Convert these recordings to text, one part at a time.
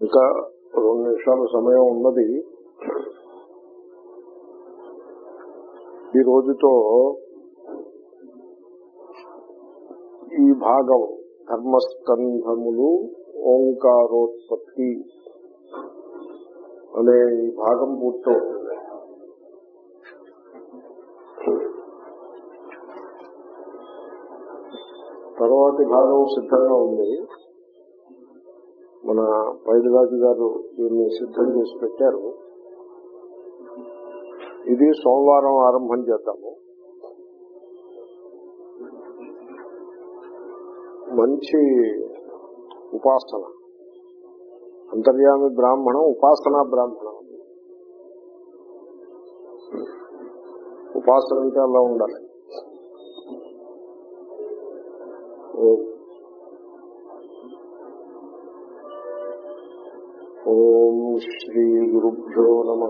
ఇంకా రెండు నిమిషాల సమయం ఉన్నది. ఈ రోజుతో ఈ భాగం ధర్మస్కంధములు ఓంకారోత్పత్తి అనే ఈ భాగం పూర్తవుతుంది. తర్వాతి భాగం సిద్ధంగా ఉంది. మన పైదిరాజు గారు దీన్ని సిద్ధం చేసి పెట్టారు. ఇది సోమవారం ఆరంభం చేద్దాము. మంచి ఉపాసన. అంతర్యామి బ్రాహ్మణం ఉపాసనా బ్రాహ్మణం. ఉపాసన అంటే అలా ఉండాలి. నమ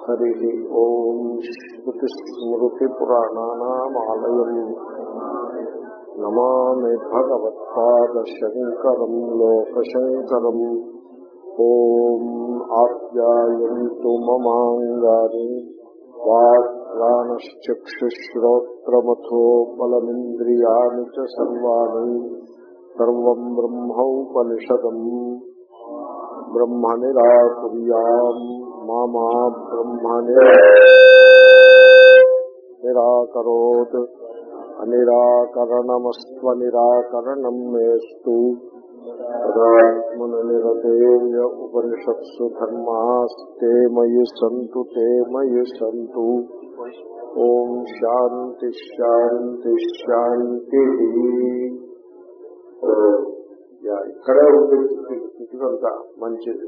హరి ఓం శ్రుతి స్మృతి పురాణానామాలయం నమామి భగవత్పాదశంకరం లోకశంకరం ఓం ఆప్యాయంతు మమాంగాని వాక్ప్రాణశ్చక్షుశ్రోత్రమథో బలమింద్రియాణి చ సర్వాణి సర్వం బ్రహ్మోపనిషదం బ్రహ్మ నిరాకుర్యాం మామా బ్రహ్మణే నిరాకరోత్ అనిరాకరణమస్వ నిరాకరణం మేస్తు తదాత్మనిరతేయ ఉపనిషత్సు ధర్మాస్తే మయి సంతు తే మయి సంతు ఓం శాంతి శాంతి శాంతి ఇక్కడే ఉంది. ఇటుకంతా మంచిది.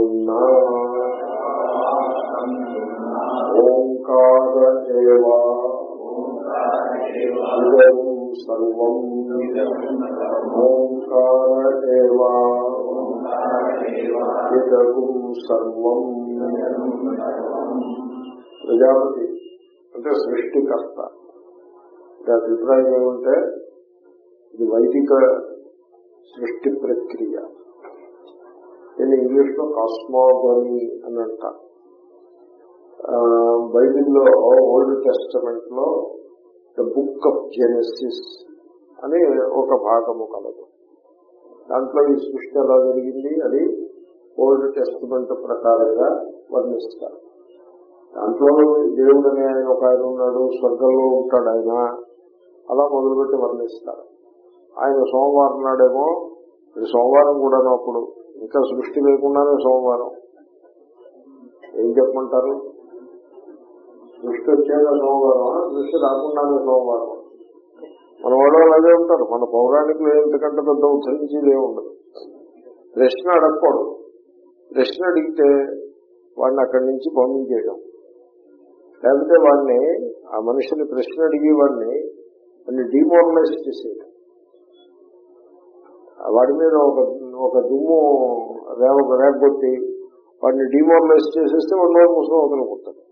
సంతృన్నా ఓంకార ఇదం సర్వం ఓంకార ఇదం సర్వం ప్రజాపతి అంటే సృష్టికర్త. అంటే అభిప్రాయం ఏమంటే ఇది వైదిక సృష్టి ప్రక్రియ. నేను ఇంగ్లీష్లో కాస్మోగనీ అని అంటా బైబిల్లో ఓల్డ్ టెస్టమెంట్లో ద బుక్ ఆఫ్ జెనసిస్ అని ఒక భాగము కలదు. దాంట్లో ఈ సృష్టి ఎలా జరిగింది అది ఓల్డ్ టెస్టిమెంట్ ప్రకారంగా వర్ణిస్తారు. దాంట్లో దేవుడు అనే ఆయన ఒక ఆయన ఉన్నాడు స్వర్గంలో ఉంటాడు ఆయన. అలా మొదలుపెట్టి వర్ణిస్తారు. ఆయన సోమవారం నాడేమో సోమవారం కూడా అప్పుడు ఇంకా సృష్టి లేకుండానే సోమవారం. ఏం చెప్పమంటారు? సృష్టి వచ్చాక సోమవారం సృష్టి రాకుండానే సోమవారం మన వాళ్ళు అలాగే ఉంటారు. మన పౌరాణికులు ఎంతకంటే పెద్ద ఉద్ధరించేది ఉండదు. ప్రశ్న అడగకూడదు. ప్రశ్న అడిగితే వాడిని అక్కడి నుంచి పంపించేయడం. లేకపోతే వాడిని ఆ మనిషిని ప్రశ్న అడిగి వాడిని వాడిని డిమోరలైజ్ చేసేయడం. వాడి మీద ఒక ఒక దుమ్ము రేవ రేగొట్టి వాడిని డిమోరలైజ్ చేసేస్తే వాడు నోరు ముసుగు వదలకుంటాడు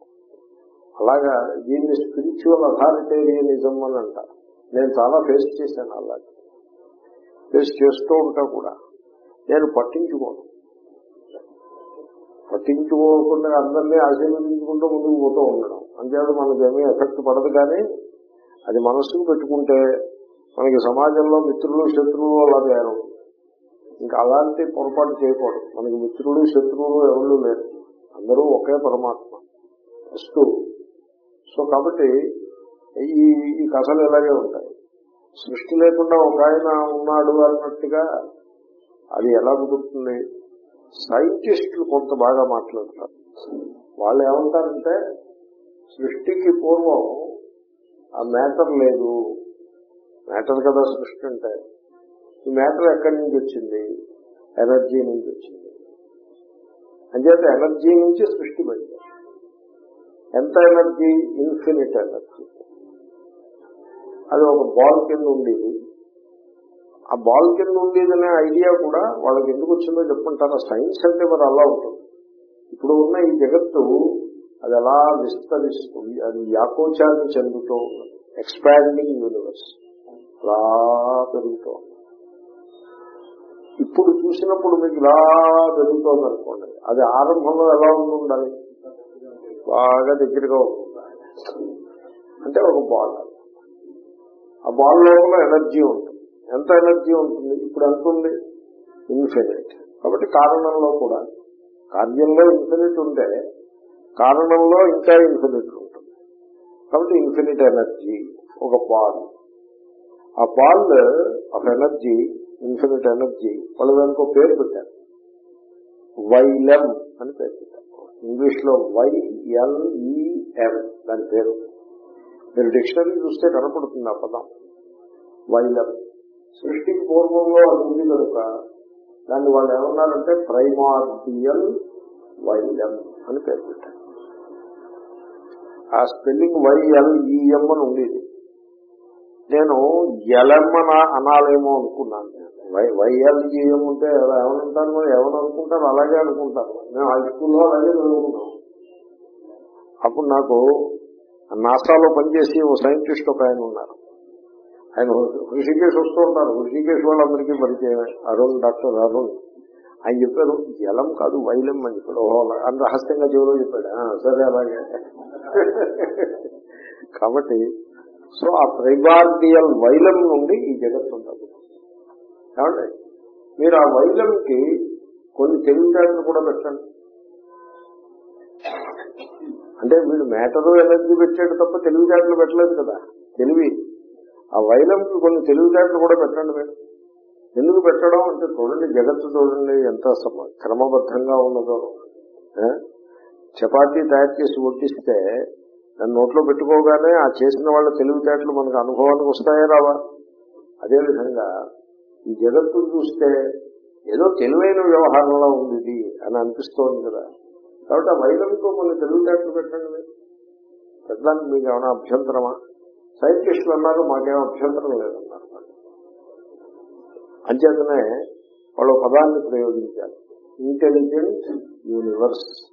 అలాగా దీన్ని స్పిరిచువల్ అథారిటేరియనిజం అని అంటారు. నేను చాలా ఫేస్ చేశాను అలాగే. ఫేస్ చేస్తూ ఉంటా కూడా. నేను పట్టించుకోను. పట్టించుకోకుండా అందరినీ ఆశీర్వదించుకుంటూ ముందుకు పోతూ ఉండడం. అంతేకాదు మనకేమీ ఏమీ ఎఫెక్ట్ పడదు కానీ అది మనస్సుకు పెట్టుకుంటే మనకి సమాజంలో మిత్రులు శత్రువులు అలా తయారవుతుంది ఇంకా అలాంటి పొరపాటు చేయకూడదు. మనకి మిత్రుడు శత్రువులు ఎవరు లేరు. అందరూ ఒకే పరమాత్మ. ఫస్ట్. సో కాబట్టి ఈ ఈ కథలు ఇలాగే ఉంటాయి. సృష్టి లేకుండా ఒక ఆయన ఉన్నాడు అన్నట్టుగా అది ఎలా కుదురుతుంది? సైంటిస్టులు కొంత బాగా మాట్లాడతారు. వాళ్ళు ఏమంటారంటే సృష్టికి పూర్వం ఆ మ్యాటర్ లేదు. మ్యాటర్ కదా సృష్టి అంటే. ఈ మ్యాటర్ ఎక్కడి నుంచి వచ్చింది? ఎనర్జీ నుంచి వచ్చింది. అంచేత ఎనర్జీ నుంచి సృష్టి పడింది. ఎంత ఎనర్జీ? Infinite energy. అది ఒక బాల్ కింద ఉండేది. ఆ బాల్ కింద ఉండేదనే ఐడియా కూడా వాళ్ళకి ఎందుకు వచ్చిందో చెప్పుకుంటారా? సైన్స్ అంటే మరి అలా ఉంటుంది. ఇప్పుడు ఉన్న ఈ జగత్తు అది ఎలా విస్తరిస్తుంది? అది వ్యాకోచాన్ని చెందుతూ ఉన్నది ఎక్స్పాండింగ్ యూనివర్స్ అలా పెరుగుతూ ఉంది. ఇప్పుడు చూసినప్పుడు మీకు ఇలా పెరుగుతోంది అనుకోండి. అది ఆరంభంలో ఎలా ఉండాలి బాగా దగ్గరగా ఉంటుంది. అంటే ఒక బాల్. ఆ బాల్ లోపల ఎనర్జీ ఉంటుంది. ఎంత ఎనర్జీ ఉంటుంది? ఇప్పుడు ఎంత ఉంది? ఇన్ఫినిట్. కాబట్టి కారణంలో కూడా కార్యంలో ఇన్ఫినిట్ ఉంటే కారణంలో ఇంకా ఇన్ఫినిట్ ఉంటుంది. కాబట్టి ఇన్ఫినిట్ ఎనర్జీ ఒక బాల్. ఆ ball of energy infinite energy వాళ్ళు దానికి ఒక పేరు పెట్టారు. వైలం అని పేరు పెట్టారు. ఇంగ్లీష్లో వైఎల్ఈఎం దాని పేరు. మీరు డిక్షనరీ చూస్తే కనపడుతుంది ఆ పదం. వైలెం సృష్టికి పూర్వంలో అది ఉంది కనుక దాన్ని వాళ్ళు ఏమన్నారంటే ప్రైమార్డియల్ వైలం అని పేరు పెట్టారు. ఆ స్పెల్లింగ్ వైఎల్ఈఎం అని ఉండేది. నేను ఎలమ్మన అనాలేమో అనుకున్నాను వైఎల్జీఎం ఉంటే ఏమనుంటారు ఎవరు అనుకుంటారు అలాగే అనుకుంటారు మేము హై స్కూల్లో అలాగే చదువుకున్నాం. అప్పుడు నాకు నాసాలో పనిచేసి ఓ సైంటిస్ట్ ఒక ఆయన ఉన్నారు. ఆయన హృషికేశ్ వస్తూ ఉంటారు. హృషికేశ్ వాళ్ళందరికీ పరిచయం. అరుణ్ డాక్టర్ అరుణ్. ఆయన చెప్పారు జలం కాదు వైలం అని చెప్పాడు. ఓహో అని రహస్యంగా చెవులో చెప్పాడు. సరే అలాగే. కాబట్టి సో ఆ ప్రైబార్డియల్ వైలం నుండి ఈ జగత్తు ఉండదు కాబట్టి మీరు ఆ వైలంకి కొన్ని తెలివితేటలు కూడా పెట్టండి. అంటే వీడు మ్యాటరు ఎనర్జీ పెట్టాడు తప్ప తెలివితేటలు పెట్టలేదు కదా. తెలివి. ఆ వైలంకి కొన్ని తెలివితేటలు కూడా పెట్టండి మీరు. ఎందుకు పెట్టడం అంటే చూడండి జగత్తు చూడండి ఎంత సమ- క్రమబద్ధంగా ఉన్నదో. చపాతీ తయారు చేసి వడ్డిస్తే దాన్ని నోట్లో పెట్టుకోగానే ఆ చేసిన వాళ్ళ తెలివితేటలు మనకు అనుభవానికి వస్తాయా రావా? అదేవిధంగా ఈ జగత్తు చూస్తే ఏదో తెలివైన వ్యవహారంలో ఉంది ఇది అని అనిపిస్తోంది కదా. కాబట్టి ఆ వైద్యంతో కొన్ని తెలివితేటలు పెట్టండి. మీరు. పెట్టడానికి మీకు ఏమైనా అభ్యంతరమా? సైంటిస్టులు అన్నారు మాకేం అభ్యంతరం లేదన్నారు. అంచేతనే వాళ్ళు పదాన్ని ప్రయోగించారు. ఇంటెలిజెంట్ యూనివర్స్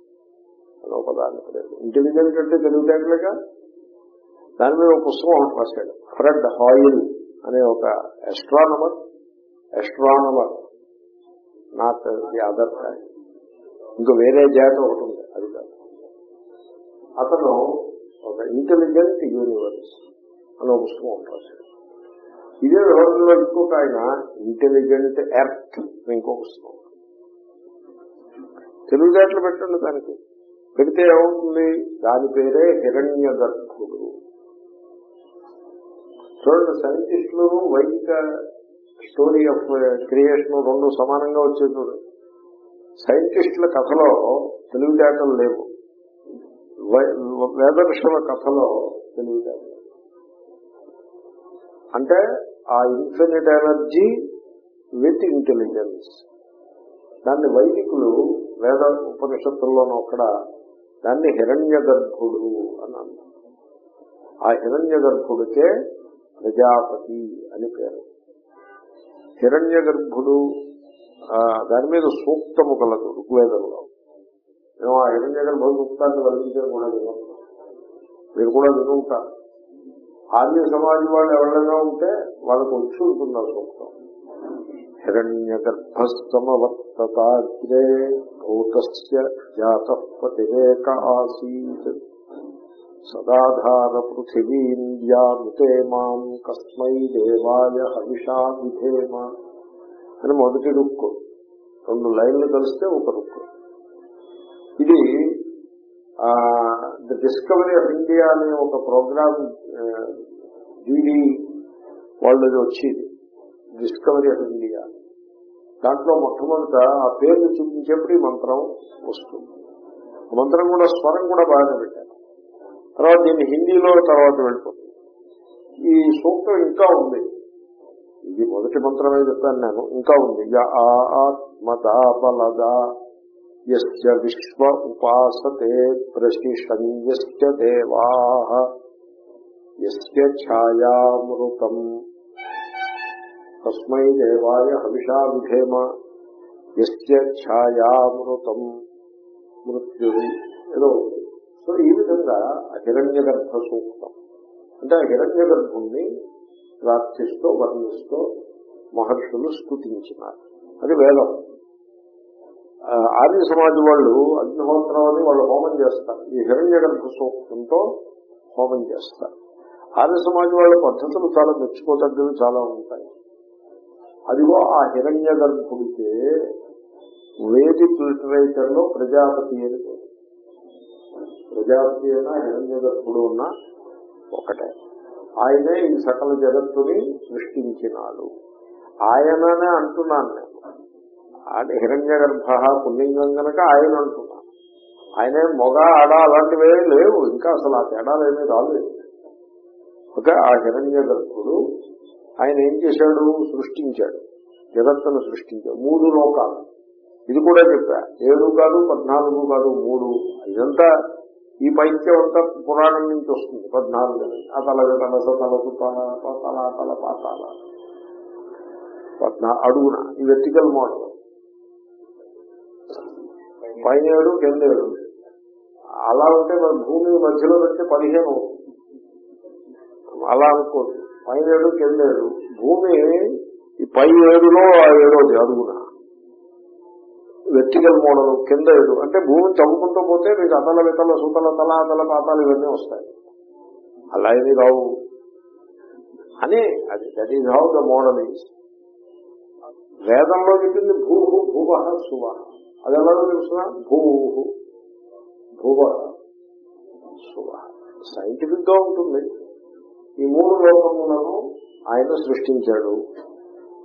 అనే ఒక పదాన్ని ప్రయోగం ఇంటెలిజెంట్ అంటే తెలివితేటలుగా? దాని మీద ఒక పుస్తకం ఒకటి రాశాడు. ఫ్రెడ్ హాయిల్ అనే ఒక astronomer astronomer not the other ఇంకా వేరే జాతి ఒకటి ఉంది. అది కాదు. అతను ఒక ఇంటెలిజెంట్ యూనివర్స్ అనే ఒక పుస్తకం ఒకటి రాశాడు. ఇదే వ్యవహారంలో ఇంకొక ఆయన ఇంటెలిజెంట్ ఎర్త్ ఇంకో పుస్తకం. తెలివితేటలు పెట్టండి దానికి. పెడితే ఏమవుతుంది? దాని పేరే హిరణ్య గర్భుడు చూడండి సైంటిస్టులు వైదిక స్టోరీ ఆఫ్ క్రియేషన్ రెండు సమానంగా వచ్చే చూడండి సైంటిస్టుల కథలో తెలివితేటలు లేవు. వై- వేదర్శుల కథలో తెలివితేటలు అంటే ఆ ఇన్ఫినిట్ ఎనర్జీ విత్ ఇంటెలిజెన్స్. దాన్ని వైదికులు వేద ఉపనిషత్తుల్లోనూ అక్కడ దాన్ని హిరణ్య గర్భుడు అని అన్నారు ఆ హిరణ్య గర్భుడికే ప్రజాపతి అని పేరు. హిరణ్య గర్భుడు దాని మీద సూక్తము కలదు ఋగ్వేదంలో మేము ఆ హిరణ్య గర్భ సూక్తాన్ని వర్ణించడం కూడా విన్నాం మీరు కూడా వినుంటారు ఆర్య సమాజం వాళ్ళు ఎవరైనా ఉంటే వాళ్ళకు వచ్చి ఉంటుంది ఆ సూక్తం. హిరణ్య గర్భస్తమవర్తతాగ్రే భూతస్య జాత పతిరేక ఆసీత్ సదాధార పృథివీంద్యాముతే మాం కస్మై దేవాయ హవిషా విధేమ అని మొదటి రుక్కు రెండు లైన్లు కలిస్తే ఒక రుక్కు ఇది ద డిస్కవరీ ఆఫ్ ఇండియా అనే ఒక ప్రోగ్రామ్ డిడి వాళ్ళది వచ్చేది. Discovery of India. దాంట్లో మొట్టమొదట ఆ పేర్లు చూపించేప్పుడు ఈ మంత్రం వస్తుంది. మంత్రం కూడా స్వరం కూడా బాగానే పెట్టారు. తర్వాత దీన్ని హిందీలో తర్వాత వెళ్ళిపోతుంది. ఈ సూక్తం ఇంకా ఉంది. ఇది మొదటి మంత్రమే చెప్పాను నేను. ఇంకా ఉంది. య ఆత్మదా యస్య విశ్వ ఉపాసతే ప్రశిషంజస్య దేవా. యస్య ఛాయామృతం. తస్మై దేవాయ హవిషా విధేమ యస్య ఛాయామృతం మృత్యుడు ఏదో సో ఈ విధంగా హిరణ్య గర్భ సూక్తం. అంటే ఆ హిరణ్య గర్భుణ్ణి ప్రార్థిస్తూ వర్ణిస్తూ మహర్షులు స్థుతించినారు అది వేదం. ఆర్య సమాజం వాళ్ళు అగ్నిహోత్రం అని వాళ్ళు హోమం చేస్తారు. ఈ హిరణ్య గర్భ సూక్తంతో హోమం చేస్తారు. ఆర్య సమాజం వాళ్ళ పద్ధతులు చాలా మెచ్చుకోదగ్గవి చాలా ఉంటాయి. అదిగో ఆ హిరణ్య గర్భుడికే వేదిక్ లిటరేచర్లో ప్రజాపతి అని ప్రజాపతి అయినా హిరణ్య గర్భుడు ఉన్న ఒకటే. ఆయనే ఈ సకల జగత్తుని సృష్టించినాడు. ఆయననే అంటున్నాను నేను. హిరణ్య గర్భ పుణ్యంగం కనుక ఆయన అంటున్నాను. ఆయనే మొగ ఆడ అలాంటివే లేవు. ఇంకా అసలు ఆ తేడాలు ఏమీ రాలేదు. ఓకే ఆ హిరణ్య గర్భుడు ఆయన ఏం చేశాడు? సృష్టించాడు. జగత్తును సృష్టించాడు మూడు లోకాలు. ఇది కూడా చెప్పా. ఏడు కాదు పద్నాలుగు కాదు మూడు. ఇదంతా ఈ పైత్యం అంతా పురాణం నుంచి వస్తుంది. పద్నాలుగు అతల తలస తలసు తల తల పాతాల పద్నా అడుగున. ఈ వెర్టికల్ మోడల్ పైన ఏడు కింద ఏడు. అలా ఉంటే మన భూమి మధ్యలో పెడితే పదిహేను. అలా అనుకోదు పైన ఏడు కింద ఏడు భూమి ఈ పై ఏడులో ఆ ఏడోది అడుగున వెర్టికల్ మోడల్ కింద ఏడు. అంటే భూమిని తవ్వుకుంటూ పోతే మీకు అతల వితల సుతల తల అతల పాతాలు ఇవన్నీ వస్తాయి. అలా ఏమి రావు. అని అది that is how the model is వేదంలో చెప్పింది భూ భూవ శుభ అది ఎలా తెలుసిన భూ భూవ శుభ సైంటిఫిక్గా ఉంటుంది. ఈ మూడు లోకములను ఆయన సృష్టించాడు.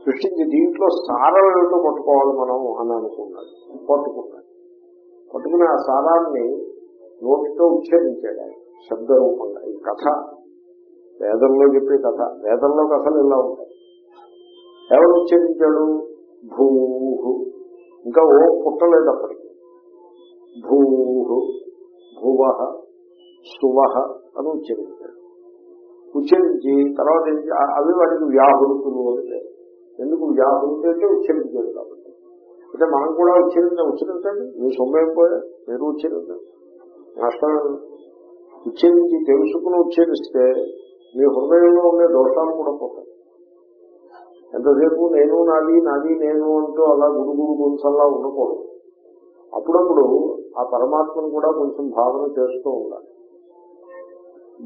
సృష్టించి దీంట్లో సారాలను కొట్టుకోవాలి పట్టుకోవాలి మనం అని అనుకున్నాడు. పట్టుకున్నాడు. పట్టుకుని ఆ సారాన్ని నోటితో ఉచ్ఛరించాడు ఆయన. శబ్దరూపంగా. ఈ కథ వేదంలో చెప్పే కథ. వేదంలో కథలు ఇలా ఉంటాయి. ఎవరు ఉచ్చరించాడు భూ ఇంకా ఓ పుట్టలేదు అప్పటికి. భూ భువ శువ అని ఉచ్చరించాడు ఉచ్చరించి తర్వాత అవి వాటికి వ్యాహృతులు అంటే ఎందుకు వ్యాహృతి అంటే ఉచ్చరించాడు కాబట్టి. అంటే మనం కూడా ఉచ్చరించ ఉచ్చరించండి. మీ సొమ్మేపోయా మీరు ఉచ్చరించండి. నష్టం ఉచ్చరించి తెలుసుకుని ఉచ్చరిస్తే మీ హృదయంలో ఉండే దోషాలు కూడా పోతాయి. ఎంతసేపు నేను నాది నాది నేను అంటూ అలా గురుగురు గుంసల్లా ఉండకూడదు. అప్పుడప్పుడు ఆ పరమాత్మను కూడా కొంచెం భావన చేస్తూ ఉండాలి.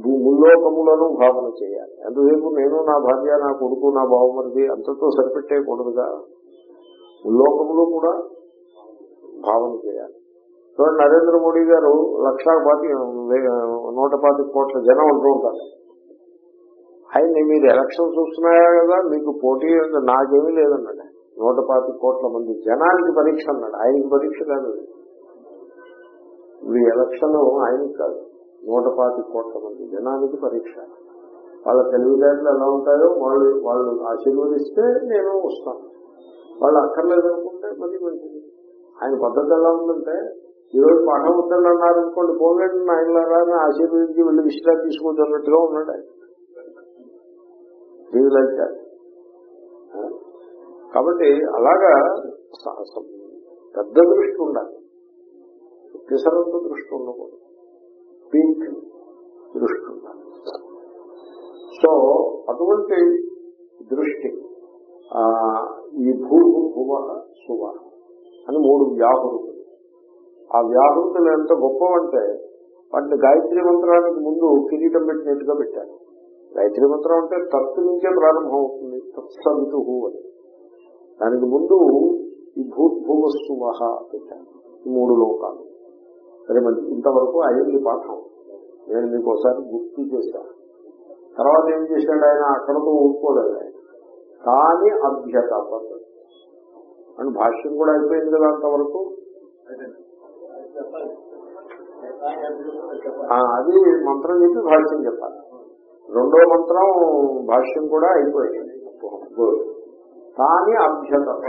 భూముల్లోకములను భావన చేయాలి. అంతసేపు నేను నా భార్య నా కొడుకు నా బావమరిది అంతతో సరిపెట్టేయకూడదుగా? ముల్లోకములు కూడా భావన చేయాలి. చూడండి నరేంద్ర మోడీ గారు లక్షా పాతి నూట పాతి కోట్ల జనం అంటూ ఉంటారు. ఆయన మీరు ఎలక్షన్ చూస్తున్నాయా కదా? మీకు పోటీ నాకేమీ లేదన్నాడు నూట పాతి కోట్ల మంది జనానికి పరీక్ష అన్నాడు. ఆయనకి పరీక్ష కాదు. మీ ఇప్పుడు ఎలక్షన్ ఆయనకి కాదు. నూట పాతి కోట్ల మంది జనానికి పరీక్ష. వాళ్ళ తెలివితేటలు ఎలా ఉంటాయో వాళ్ళు వాళ్ళు ఆశీర్వదిస్తే నేను వస్తాను. వాళ్ళు అక్కర్లేదు అనుకుంటే మరి మంచిది. ఆయన పద్ధతి ఎలా ఉందంటే ఈరోజు రోజు పాఠం వద్దని అన్నారు అనుకోండి పోలేండి ఆయనలారా అని ఆశీర్వదించి వెళ్ళి విశ్రాంతి తీసుకుంటున్నట్టుగా ఉన్నాడు ఆయన. కాబట్టి అలాగా స- పెద్ద దృష్టి ఉండాలి. పిసరంత దృష్టి ఉండకూడదు. పీక్ దృష్టి. సో అటువంటి దృష్టి ఈ భూ భువ శువ అని మూడు వ్యాహృతులు. ఆ వ్యాహృతులు ఎంత గొప్పవంటే వాటిని గాయత్రి మంత్రానికి ముందు కిరీటం పెట్టినట్టుగా పెట్టారు. గాయత్రి మంత్రం అంటే తత్తు నుంచే ప్రారంభం అవుతుంది తత్సవితు అని. దానికి ముందు ఈ భూభువస్సువ పెట్టారు. ఈ మూడు లోకాలు. సరే మంచి ఇంతవరకు అయ్యింది పాఠం నేను మీకు ఒకసారి గుర్తు చేశాను తర్వాత ఏం చేశాడు ఆయన? అక్కడతో ఊరుకోలేదు ఆయన. కానీ అభ్యత అని భాష్యం కూడా అయిపోయింది కదా అంతవరకు? అది మంత్రం చెప్పి భాష్యం చెప్పాలి. రెండో మంత్రం భాష్యం కూడా అయిపోయింది. కానీ తాని అభ్యతప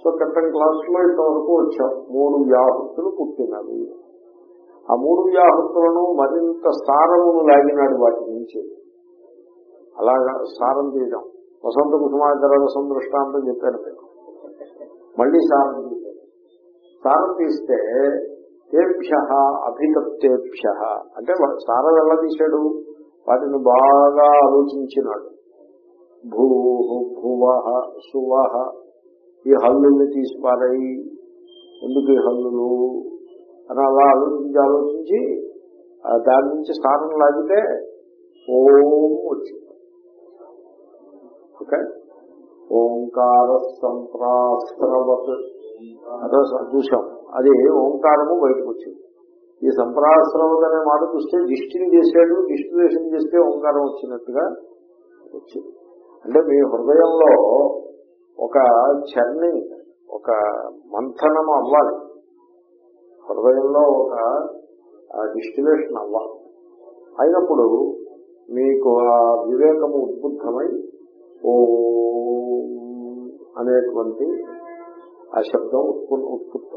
సో క్రితం క్లాస్లో ఇంతవరకు వచ్చాం. మూడు వ్యాహృతులు పుట్టినవి. ఆ మూడు వ్యాహృతులను మరింత సారమును లాగినాడు వాటి నుంచి. అలాగా సారం తీయడం. వసంత కుసుమాకర రసం దృష్టాంతం చెప్పాను నేను మళ్ళీ సారం తీశాను సారం తీస్తే తేభ్య అభితప్తేభ్య అంటే సారం ఎలా తీశాడు? వాటిని బాగా ఆలోచించినాడు. భూ భువ సువ ఈ హల్లుల్ని తీసిపారాయి ఎందుకు ఈ హల్లులు? అని అలా ఆలోచించి ఆలోచించి దాని నుంచి స్థానం లాగితే ఓం వచ్చింది ఓకే? ఓంకార సంప్రాస్త్రవత్ అదే చూసాం అది ఓంకారము బయటకు వచ్చింది. ఈ సంప్రాస్త్రవత్ అనే మాట చూస్తే దిష్టిని చేశాడు దిష్టి చేస్తే ఓంకారం వచ్చినట్టుగా వచ్చింది. అంటే మీ హృదయంలో ఒక చర్ని ఒక మంథనము అవ్వాలి. హృదయంలో ఒక డిస్టిలేషన్ అవ్వాలి. అయినప్పుడు మీకు ఆ వివేకము ఉద్బుద్ధమై ఓ అనేటువంటి ఆ శబ్దం ఉత్పన్న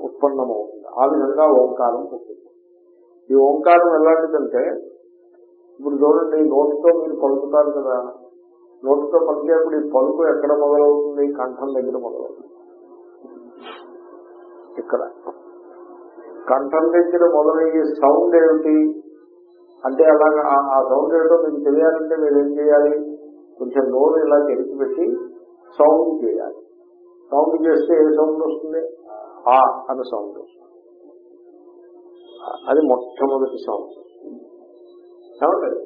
ఉత్పన్నమవుతుంది. ఆ విధంగా ఓంకారం పుట్టింది. ఈ ఓంకారం ఎలాంటిదంటే ఇప్పుడు చూడండి నోటితో మీరు పలుకుతారు కదా నోటితో పలికేప్పుడు ఈ పలుకు ఎక్కడ మొదలవుతుంది? కంఠం దగ్గర మొదలవుతుంది. ఇక్కడ. కంఠం దగ్గర మొదలయ్యే సౌండ్ ఏమిటి? అంటే అలాగా ఆ- సౌండ్ ఏమిటో మీకు తెలియాలంటే మీరు ఏం చేయాలి? కొంచెం నోరు ఇలా తెరిచిపెట్టి సౌండ్ చేయాలి. సౌండ్ చేస్తే ఏ సౌండ్ వస్తుంది? ఆ అనే సౌండ్ వస్తుంది. అది మొట్టమొదటి సౌండ్. ఏమండి?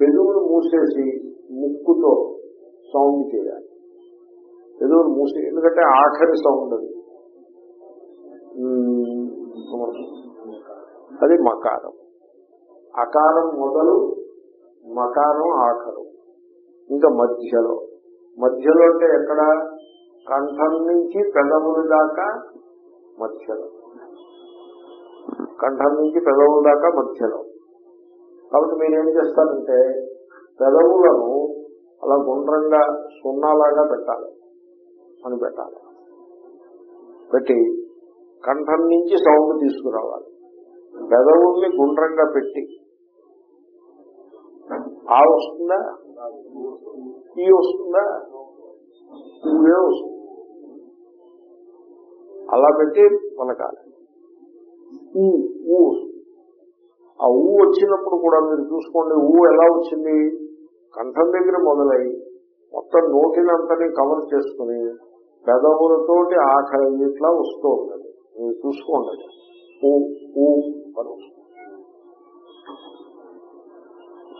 పెదవులు మూసేసి ముక్కుతో సౌండ్ చేయాలి. ఏదో మూసి ఎందుకంటే ఆఖరి సౌండ్ అది. అది మకారం. అకారం మొదలు మకారం ఆఖరు. ఇంకా మధ్యలో. మధ్యలో అంటే ఎక్కడ? కంఠం నుంచి పెదవుల దాకా మధ్యలో. కంఠం నుంచి పెదవుల దాకా మధ్యలో. కాబట్టి మీరేం చేస్తారంటే పెదవులను అలా గుండ్రంగా సున్నాలాగా పెట్టాలి. అని పెట్టాలి. పెట్టి కంఠం నుంచి సౌండ్ తీసుకురావాలి. పెదవుల్ని గుండ్రంగా పెట్టి. ఆ వస్తుందా? ఈ వస్తుందా? వస్తుంది. అలా పెట్టి పలకాలి. ఊ ఊ వస్తుంది. ఆ ఊ వచ్చినప్పుడు కూడా మీరు చూసుకోండి ఊ ఎలా వచ్చింది? కంఠం దగ్గర మొదలై మొత్తం నోటినంతని కవర్ చేసుకుని పెదవులతోటి ఆఖరి ఇట్లా వస్తూ ఉంటుంది. మీరు చూసుకోండి. ఊ ఊ అని వస్తుంది.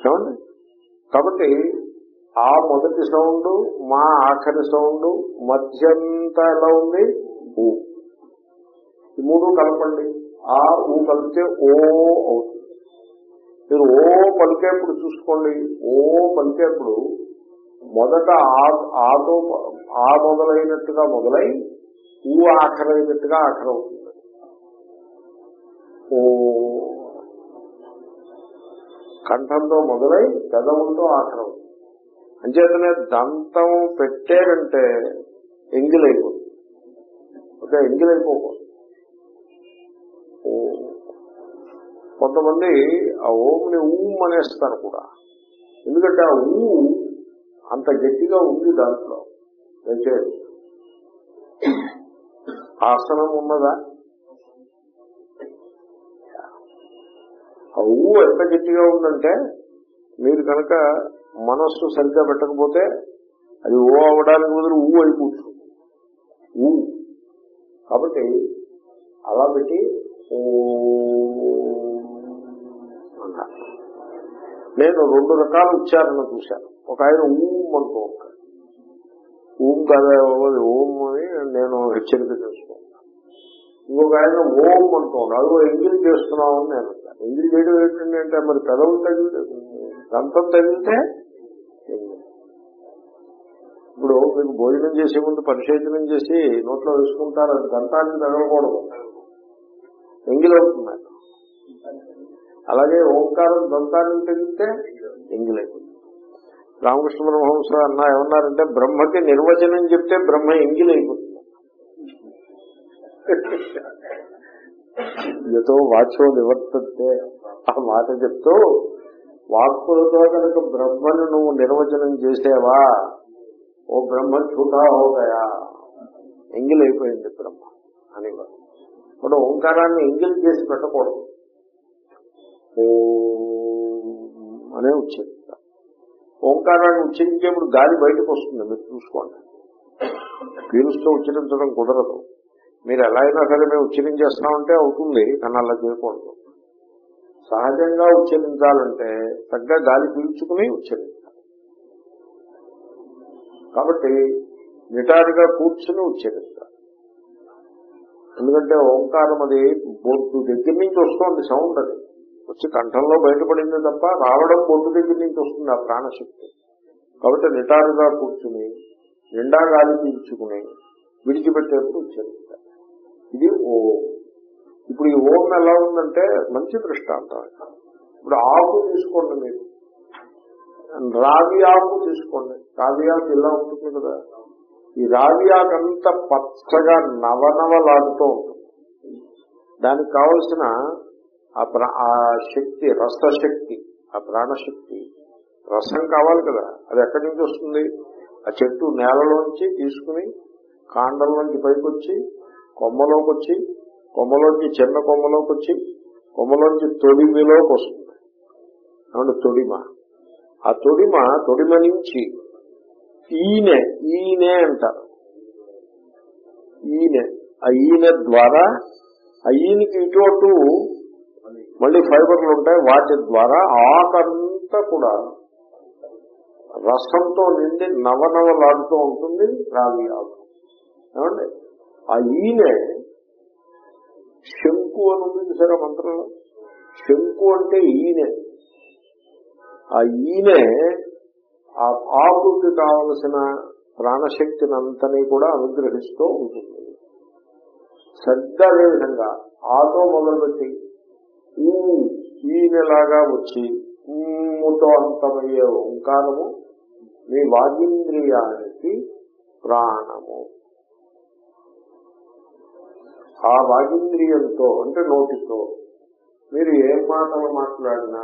ఏమండి? కాబట్టి ఆ మొదటి సౌండ్ మా ఆఖరి సౌండ్ మధ్యంతా ఎలా ఉంది? ఊ. ఈ మూడు కలపండి. ఆ ఊ కలిపితే ఓ అవుతుంది. మీరు ఓ పలికేప్పుడు చూసుకోండి. ఓ పలికేప్పుడు మొదట ఆ- ఆతో ఆ మొదలైనట్టుగా మొదలై ఊ ఆఖరైనట్టుగా ఆఖరవుతుంది. ఓ కంఠంతో మొదలై పెదవులతో ఆఖరవుతుంది. అంచేతనే దంతం పెట్టారంటే ఎంగిలైపోతుంది. ఓకే ఎంగిలైపోకూడదు. కొంతమంది ఆ ఓంని ఊమ్ అనేస్తారు కూడా. ఎందుకంటే ఆ ఊ అంత గట్టిగా ఉంది దాంట్లో. దయచేసి ఆసనం ఉన్నదా? ఆ ఊ ఎంత గట్టిగా ఉందంటే మీరు కనుక మనస్సు సరిగ్గా పెట్టకపోతే అది ఓ అవడానికి బదులు ఊ అయి కూర్చుంది. ఊ. కాబట్టి అలా పెట్టి ఓ నేను రెండు రకాల ఉచ్చారణ చూశాను. ఒక ఆయన ఊమ్ అంటూ ఉంటాడు. ఊమ్ కదా ఓం అని నేను హెచ్చరిక చేసుకుంటాను. ఇంకొక ఆయన ఓం అంటూ ఉన్నాడు అదో ఎంగిల్ చేస్తున్నావు అని నేను అంటాను. ఎంగిల్ చేయడం ఏంటంటే మరి పెదవులు తగిలితే దంతం తగిలితే ఇప్పుడు మీకు భోజనం చేసే ముందు పరిశోధనం చేసి నోట్లో వేసుకుంటారు అది దంతాన్ని తగలకూడదు. ఎంగిల్ అవుతుంది? అలాగే ఓంకారం దంతాన్ని తగిలితే ఎంగిలైపోతుంది. రామకృష్ణ పరమహంస అన్న ఏమన్నారంటే బ్రహ్మకి నిర్వచనం చెప్తే బ్రహ్మ ఎంగిలైపోతుంది. ఎతో వాచో నివర్తంతే ఆ మాట చెప్తూ వాక్కులతో కనుక బ్రహ్మను నువ్వు నిర్వచనం చేసేవా? ఓ బ్రహ్మ చూటా హోగయా? ఎంగిలైపోయింది బ్రహ్మ అని ఇప్పుడు ఓంకారాన్ని ఎంగిల్ చేసి పెట్టకూడదు. అనే ఉచ్చరిస్తారు ఓంకారాన్ని ఉచ్చరించేప్పుడు గాలి బయటకు వస్తుంది మీరు చూసుకోండి. పీలుస్తూ ఉచ్చరించడం కుదరదు. మీరు ఎలా అయినా సరే మేము ఉచ్చరించేస్తున్నామంటే అవుతుంది కానీ అలా చేయకూడదు. సహజంగా ఉచ్చరించాలంటే చక్కగా గాలి పీల్చుకుని ఉచ్చరించాలి. కాబట్టి నిటారుగా కూర్చుని ఉచ్చరించాలి. ఎందుకంటే ఓంకారం అది బొడ్డు దగ్గర నుంచి వస్తుంది సౌండ్ అది. వచ్చి కంఠంలో బయటపడింది తప్ప రావడం బొడ్డు దగ్గర నుంచి వస్తుంది ఆ ప్రాణశక్తి. కాబట్టి నిటారుగా కూర్చుని నిండా గాలి పీల్చుకుని విడిచిపెట్టేప్పుడు ఉచ్చరించాలి ఇది ఓ. ఇప్పుడు ఈ ఓం ఎలా ఉందంటే మంచి దృష్టాంతం. ఇప్పుడు ఆకు తీసుకోండి మీరు. రావి ఆకు తీసుకోండి. రావి ఆకు ఇలా ఉంటుంది కదా. ఈ రావి ఆకు అంతా పచ్చగా నవనవలాడుతూ ఉంటుంది. దానికి కావలసిన ఆ ఆ శక్తి రసశక్తి ఆ ప్రాణశక్తి రసం కావాలి కదా అది ఎక్కడి నుంచి వస్తుంది? ఆ చెట్టు నేలలోంచి తీసుకుని కాండంలోంచి పైకి వచ్చి కొమ్మలోకి వచ్చి కొమ్మలోంచి చిన్న కొమ్మలోకి వచ్చి కొమ్మలోంచి తొడిమిలోకి వస్తుంది. అవును తొడిమ. ఆ తొడిమ తొడిమ నుంచి ఈనె ఈనె అంటారు. ఈనె ఆ ఈనె ద్వారా ఆ ఈయనకి ఇటు మళ్ళీ ఫైబర్లు ఉంటాయి. వాటి ద్వారా ఆకంతా కూడా రసంతో నిండి నవనవలాడుతూ ఉంటుంది రావి ఆకు. ఏమండి? ఆ ఈనె శంకు అని ఉంది సరే మంత్రంలో శంకు అంటే ఈనె. ఆ ఈనె ఆ ఆకుకి కావలసిన ప్రాణశక్తిని అంతని కూడా అనుగ్రహిస్తూ ఉంటుంది. సరిగ్గా అదే విధంగా ఆతో మొదలుపెట్టి ఈయనలాగా వచ్చి ఉమ్ముతో అంతమయ్యే ఓంకారము మీ వాగింద్రియానికి ప్రాణము. ఆ వాగింద్రియంతో అంటే నోటితో మీరు ఏ మాటలు మాట్లాడినా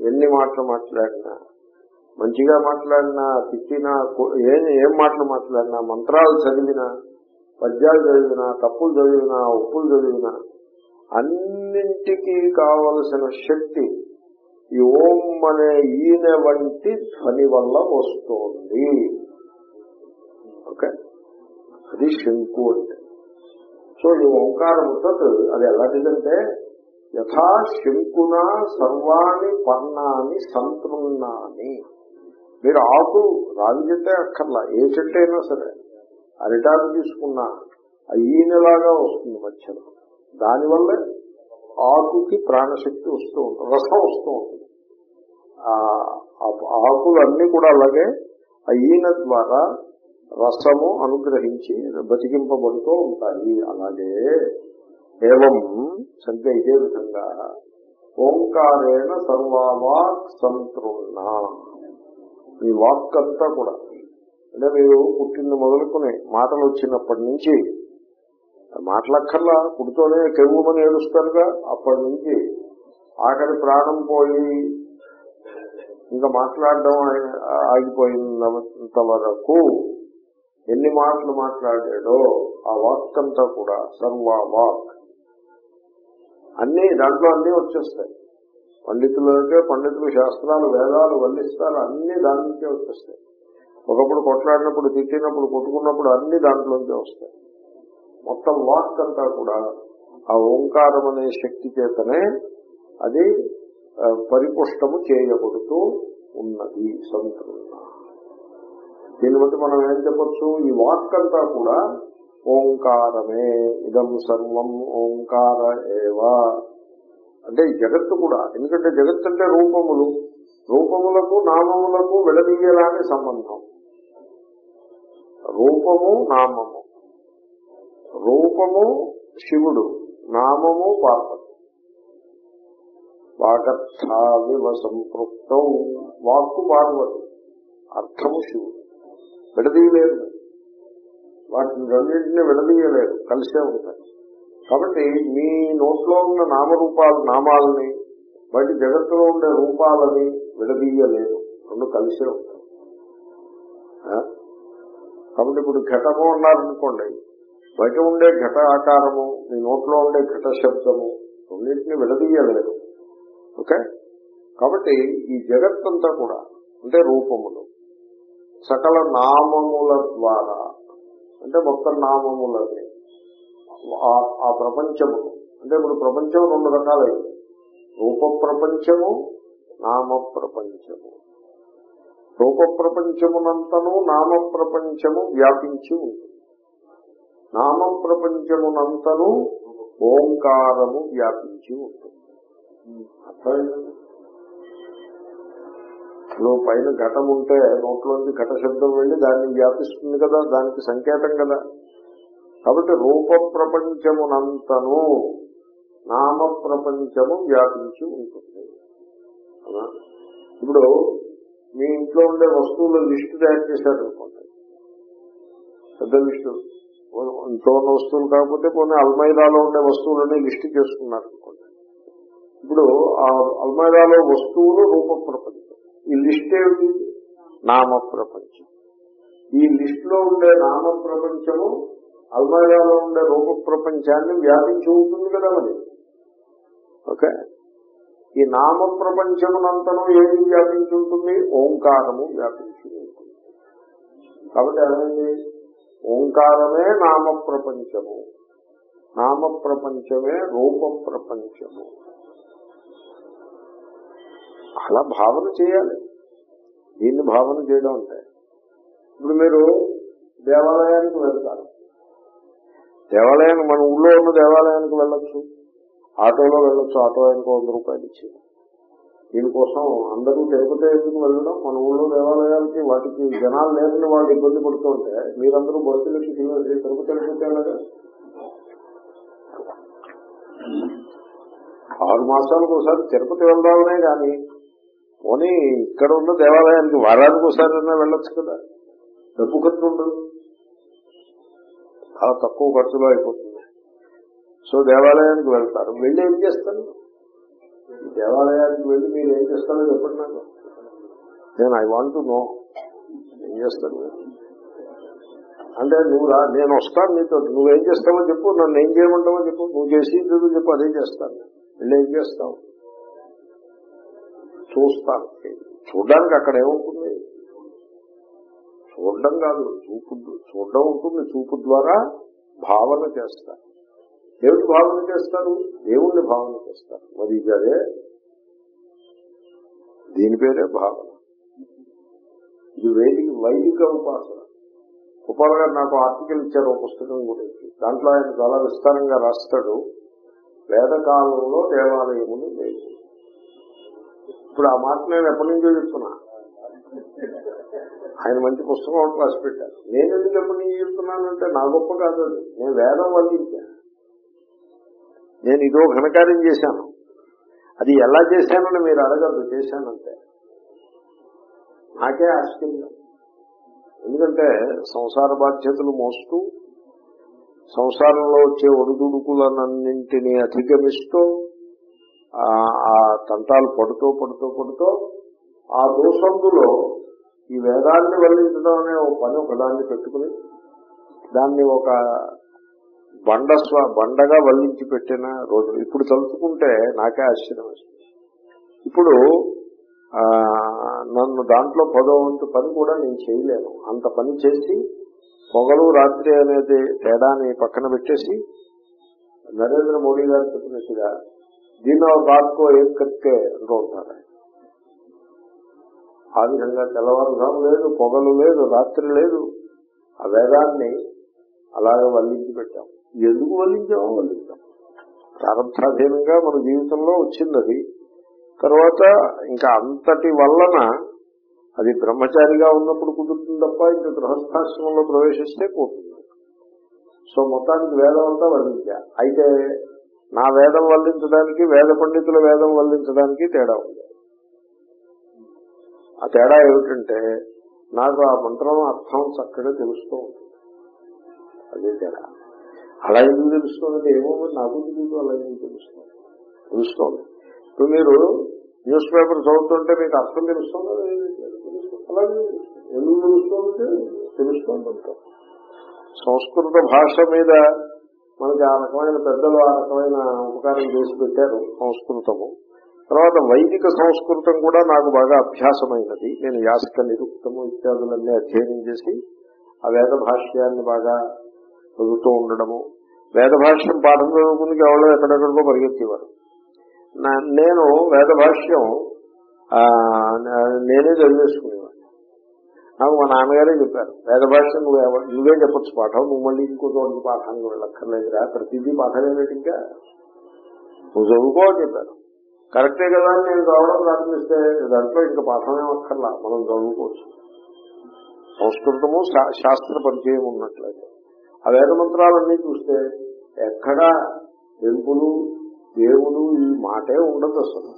ఎన్ని మాటలు మాట్లాడినా మంచిగా మాట్లాడినా తిట్టినా ఏం ఏం మాటలు మాట్లాడినా మంత్రాలు చదివినా పద్యాలు చదివినా తప్పులు చదివినా ఒప్పులు చదివినా అన్నింటికీ కావలసిన శక్తి ఈ ఓం అనే ఈయన వంటి ధ్వని వల్ల వస్తోంది. ఓకే? అది శంకు అంటే. సో ఈ ఓంకారం తత్ అది ఎలాంటిదంటే యథా శంకున సర్వాణి పర్ణాన్ని సంతృన్నాని. మీరు ఆకు రావి చెట్టే అక్కర్లా ఏ చెట్టు అయినా సరే అరిటాకు తీసుకున్నా ఆ ఈనెలాగా వస్తుంది మధ్యలో. దానివల్ల ఆకుకి ప్రాణశక్తి వస్తూ ఉంటుంది రసం వస్తూ ఉంటుంది. ఆకులన్నీ కూడా అలాగే అయిన ద్వారా రసము అనుగ్రహించి బతికింపబడుతూ ఉంటాయి. అలాగే ఏవం సరిగ్గా ఇదే విధంగా ఓంకారేణ సర్వాక్ సంతృణ ఈ వాక్ అంతా కూడా అంటే మీరు పుట్టింది మొదలుకునే మాటలు వచ్చినప్పటి నుంచి మాటలక్కర్లా పుడుతూనే కెవ్వుమని ఏడుస్తారుగా. అప్పటి నుంచి ఆఖరి ప్రాణం పోయి ఇంకా మాట్లాడడం ఆగిపోయినంత వరకు ఎన్ని మాటలు మాట్లాడాడో ఆ వాక్ అంతా కూడా సర్వ వాక్ అన్ని దాంట్లో అన్ని వచ్చేస్తాయి. పండితులకే పండితులు శాస్త్రాలు వేదాలు వల్లిస్తారు అన్ని దాని నుంచే వచ్చేస్తాయి. ఒకప్పుడు కొట్లాడినప్పుడు తిట్టినప్పుడు కొట్టుకున్నప్పుడు అన్ని దాంట్లోంచే వస్తాయి. మొత్తం వాక్ అంతా కూడా ఆ ఓంకారం అనే శక్తి చేతనే అది పరిపుష్టము చేయబడుతూ ఉన్నది సంతృప్త. దీన్ని బట్టి మనం ఏం చెప్పచ్చు? ఈ వాక్ అంతా కూడా ఓంకారమే. ఇదం సర్వం ఓంకార ఏవా. అంటే జగత్తు కూడా ఎందుకంటే జగత్తు అంటే రూపములు. రూపములకు నామములకు విడదీయరాని సంబంధం. రూపము నామము. రూపము శివుడు నామము పార్వతి. వాగర్థావివ సంపృక్తం వాక్కు పార్వతి అర్థము శివుడు. విడదీయలేదు. వాటిని రెండింటినీ విడదీయలేదు కలిసే ఉంటాయి. కాబట్టి మీ నోట్లో ఉన్న నామరూపాలు నామాలని బయట జగత్తులో ఉండే రూపాలని విడదీయలేదు. రెండు కలిసే ఉంటాయి. ఆ? కాబట్టి ఇప్పుడు ఘటము అన్నారనుకోండి బయట ఉండే ఘట ఆకారము మీ నోట్లో ఉండే ఘట శబ్దము రెండింటిని విడదీయలేదు ఓకే? కాబట్టి ఈ జగత్తంతా కూడా అంటే రూపములు సకల నామముల ద్వారా అంటే మొత్తం నామములని ఆ- ఆ ప్రపంచము అంటే ఇప్పుడు ప్రపంచం రెండు రకాలైంది. రూప ప్రపంచము నామ ప్రపంచము. రూప ప్రపంచమునంతను నామ ప్రపంచము వ్యాపించి ఉంటుంది. నామ ప్రపంచమునంతను ఓంకారము వ్యాపించి ఉంటుంది. పైన ఘటం ఉంటే నోట్లోంచి ఘట శబ్దం వెళ్ళి దాన్ని వ్యాపిస్తుంది కదా దానికి సంకేతం కదా. కాబట్టి రూప ప్రపంచమునంతను నామ ప్రపంచము వ్యాపించి ఉంటుంది. ఇప్పుడు మీ ఇంట్లో ఉండే వస్తువుల లిస్టు తయారు చేశారనుకోండి. పెద్ద లిస్టు. ఇంట్లో ఉన్న వస్తువులు కాకపోతే కొన్ని అల్మైరాలో ఉండే వస్తువులని లిస్టు చేసుకున్నారు ఇప్పుడు ఆ అల్మైరాలో వస్తువులు రూప ప్రపంచం ఈ లిస్ట్ ఏమిటి? నామ ప్రపంచం ఈ లిస్ట్లో ఉండే నామ ప్రపంచము అల్మైరాలో ఉండే రూప ప్రపంచాన్ని వ్యాపించి ఉంటుంది కదా మరి. ఓకే? ఈ నామ ప్రపంచమునంతను ఏది వ్యాపించి ఉంటుంది? ఓంకారము వ్యాపించి ఉంటుంది. కాబట్టి ఏమైంది ఓంకారమే నామ ప్రపంచము నామ ప్రపంచమే రూప ప్రపంచము అలా భావన చేయాలి. దీన్ని భావన చేయడం అంటే. ఇప్పుడు మీరు దేవాలయానికి వెళ్తారు. దేవాలయానికి మన ఊళ్ళో ఉన్న దేవాలయానికి వెళ్ళొచ్చు. ఆటోలో వెళ్ళొచ్చు. ఆటో ఆయనకు వంద రూపాయలు ఇచ్చింది దీనికోసం అందరూ తిరుపతి ఎందుకు వెళ్ళడం మన ఊళ్ళో దేవాలయాలకి వాటికి జనాలు లేదని వాళ్ళు ఇబ్బంది పడుతుంటే మీరందరూ బస్సులకి తిరిగి తిరుపతి వెళ్ళిపోతే ఆరు మాసాలకు ఒకసారి తిరుపతి వెళ్దామనే కానీ పోనీ ఇక్కడ ఉన్న దేవాలయానికి వారానికి ఒకసారి వెళ్ళొచ్చు కదా. డబ్బు ఖర్చు ఉండదు. చాలా తక్కువ ఖర్చులో అయిపోతుంది. సో దేవాలయానికి వెళ్తారు. వెళ్ళి ఏం చేస్తారు? దేవాలయానికి వెళ్ళి మీరు ఏం చేస్తారో చెప్పండి నాకు. నేను ఐ వాంట్ నో ఏం చేస్తాను అంటే నువ్వు రా నేను వస్తాను నీతో. నువ్వేం చేస్తావో చెప్పు నన్ను ఏం చేయమంటావో చెప్పు. నువ్వు చేసి చెప్పు అదే చేస్తాను. వెళ్ళి ఏం చేస్తావు? చూస్తాను చూడడానికి అక్కడ ఏముంటుంది? చూడడం కాదు చూపు చూడడం ఉంటుంది. చూపు ద్వారా భావన చేస్తారు ఏమిటి భావన చేస్తారు దేవుణ్ణి భావన చేస్తారు మరి ఇది అదే? దీని పేరే భావన. ఇది వేదిక వైదిక ఉపాసన. గోపాల్ గారు నాకు ఆర్టికల్ ఇచ్చారు ఒక పుస్తకం గురించి దాంట్లో ఆయన చాలా విస్తారంగా రాస్తాడు. వేదకాలంలో దేవాలయములు లేవు. ఇప్పుడు ఆ మాట నేను ఎప్పటి నుంచో చెప్తున్నా. ఆయన మంచి పుస్తకం ఒకటి రాసి పెట్టారు. నేను ఎందుకు ఎప్పటి నుంచి చెప్తున్నానంటే నా గొప్ప కాదు నేను వేదం వల్లించా నేను ఇదో ఘనకార్యం చేశాను. అది ఎలా చేశానని మీరు అడగద్దు చేశానంటే నాకే ఆశ్చర్యం. ఎందుకంటే సంసార బాధ్యతలు మోస్తూ సంసారంలో వచ్చే ఒడిదుడుకులన్నింటినీ అధిగమిస్తూ ఆ తంతాలు తంటాలు పడుతూ పడుతూ పడుతూ ఆ దోషందులో ఈ వేదాన్ని వల్లించడం అనే ఒక పని ఒకదాన్ని పెట్టుకుని దాన్ని ఒక బండ స్వ బండగా వల్లించి పెట్టిన రోజులు. ఇప్పుడు తలుచుకుంటే నాకే ఆశ్చర్యం వేస్తుంది. ఇప్పుడు నన్ను దాంట్లో పదో వంతు పని కూడా నేను చేయలేను. అంత పని చేసి పొగలు రాత్రి అనేది తేడాని పక్కన పెట్టేసి నరేంద్ర మోడీ గారు చెప్పినట్టుగా దీని రాత్కో ఏం కట్టే అంటూ ఉంటారు ఆ విధంగా తెల్లవారుజాము లేదు పొగలు లేదు రాత్రి లేదు. ఆ వేదాన్ని అలాగే వల్లించి పెట్టాము ఎందుకు వల్లించామో వల్లించాం ప్రారంభాధీనంగా మన జీవితంలో వచ్చింది అది తర్వాత ఇంకా అంతటి వలన అది బ్రహ్మచారిగా ఉన్నప్పుడు కుదురుతుంది తప్ప ఇంకా గృహస్థాశ్రమంలో ప్రవేశిస్తే పోతుంది. సో మొత్తానికి వేదం అంతా వల్లించా. అయితే నా వేదం వల్లించడానికి వేద పండితుల వేదం వల్లించడానికి తేడా ఉంది. ఆ తేడా ఏమిటంటే నాకు ఆ మంత్రం అర్థం చక్కగా తెలుస్తూ ఉంటుంది అదే తేడా. అలా ఎందుకు తెలుస్తుంది? ఏమో మరి నాకు తెలియదు అలా ఎందుకు తెలుస్తుంది? తెలుస్తోంది. ఇప్పుడు మీరు న్యూస్ పేపర్ చదువుతుంటే మీకు అర్థం తెలుస్తుందా అలాగే ఎందుకు తెలుస్తుంది? తెలుసుకోండి అంటాం సంస్కృత భాష మీద మనకి ఆ రకమైన పెద్దలు ఆ రకమైన ఉపకారం చేసి పెట్టారు సంస్కృతము. తర్వాత వైదిక సంస్కృతం కూడా నాకు బాగా అభ్యాసమైనది. నేను యాసిక నిరుక్తము ఇత్యాదులన్నీ అధ్యయనం చేసి ఆ వేద భాష్యాన్ని బాగా చదువుతూ ఉండడము. వేద భాష్యం పాఠం చదువుకుని ఎవరో ఎక్కడెక్కడికో పరిగెత్తేవారు. నేను వేద భాష్యం నేనే చదివేసుకునేవాడిని. నాకు మా నాన్నగారే చెప్పారు వేద భాష్యం నువ్వు నువ్వే చెప్పొచ్చు పాఠం నువ్వు మళ్ళీ ఇంకో చోటికి పాఠానికి వెళ్ళక్కర్లేదురా ప్రతిదీ పాఠం ఏమిటి ఇంకా. నువ్వు చదువుకో చెప్పారు. కరెక్టే కదా నేను చదవడం ప్రారంభిస్తే దాంట్లో ఇంకా పాఠమే అక్కర్లా మనం చదువుకోవచ్చు. సంస్కృతము శా- శాస్త్ర పరిచయం ఉన్నట్లయితే. ఆ వేద మంత్రాలన్నీ చూస్తే ఎక్కడా తెలుపులు దేవుడు ఈ మాటే ఉండదు అసలు.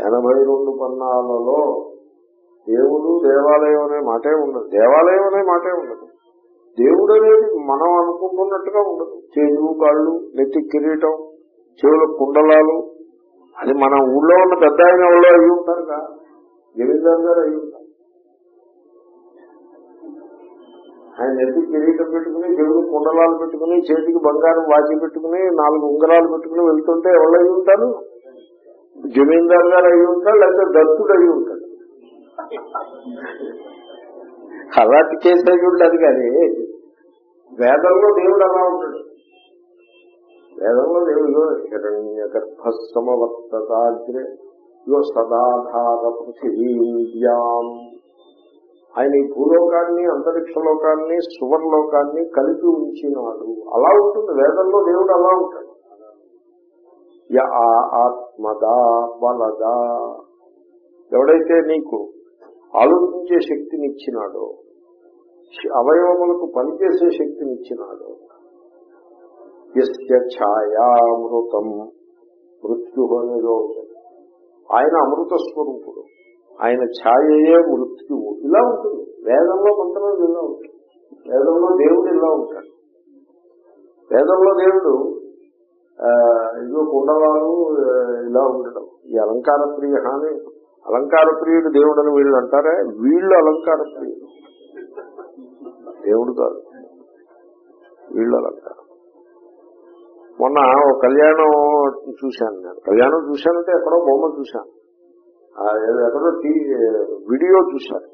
ఎనభై రెండు పన్నాలలో దేవుడు దేవాలయం అనే మాటే ఉండదు. దేవాలయం అనే మాటే ఉండదు. దేవుడు అనేది మనం అనుకుంటున్నట్టుగా ఉండదు. చేతులు కాళ్ళు నెత్తి కిరీటం చెవుల కుండలాలు అది మన ఊళ్ళో ఉన్న పెద్ద ఆయన వాళ్ళు అయి ఉంటారు కదా గారు అయి ఆయన నెత్తి కిరీటం పెట్టుకుని చెవులు కుండలాలు పెట్టుకుని చేతికి బంగారం వాచి పెట్టుకుని నాలుగు ఉంగరాలు పెట్టుకుని వెళ్తుంటే ఎవరు అయి ఉంటారు? జమీందారు గారు అయి ఉంటారు లేకపోతే దత్తుడు అయి ఉంటాడు. అలాంటి కేసు ఉండదు కానీ వేదంలో దేవుడు అలా ఉంటాడు. వేదంలో దేవుడు హిరణ్య గర్భసమవర్తతాగ్రే యో సదాధార పృథివీం ఆయన ఈ భూలోకాన్ని అంతరిక్ష లోకాన్ని సువర్లోకాన్ని కలిపి ఉంచినాడు. అలా ఉంటుంది. వేదంలో దేవుడు అలా ఉంటాడు. య ఆ- ఆత్మదా బలదా ఎవడైతే నీకు ఆలోచించే శక్తిని ఇచ్చినాడో అవయవములకు పనిచేసే శక్తిని ఇచ్చినాడో ఛాయామృతం మృత్యు అనేదో ఉంటుంది. ఆయన అమృత స్వరూపుడు. ఆయన ఛాయయే మృత్యువు ఇలా ఉంటుంది. వేదంలో మంత్రం ఇలా ఉంటుంది వేదంలో దేవుడు ఇలా ఉంటాడు. వేదంలో దేవుడు ఇదో ఇదిగో కుండలాలు ఇలా ఉండడం. ఈ అలంకార ప్రియ అని అలంకార ప్రియుడు దేవుడు అని వీళ్ళు అంటారే వీళ్ళు అలంకార ప్రియుడు. దేవుడు కాదు. వీళ్ళు అలంకారం. మొన్న ఒక కళ్యాణం చూశాను నేను. కళ్యాణం చూశానంటే ఎక్కడో బొమ్మ చూశాను. ఎక్కడో టీ వీడియో చూశారు.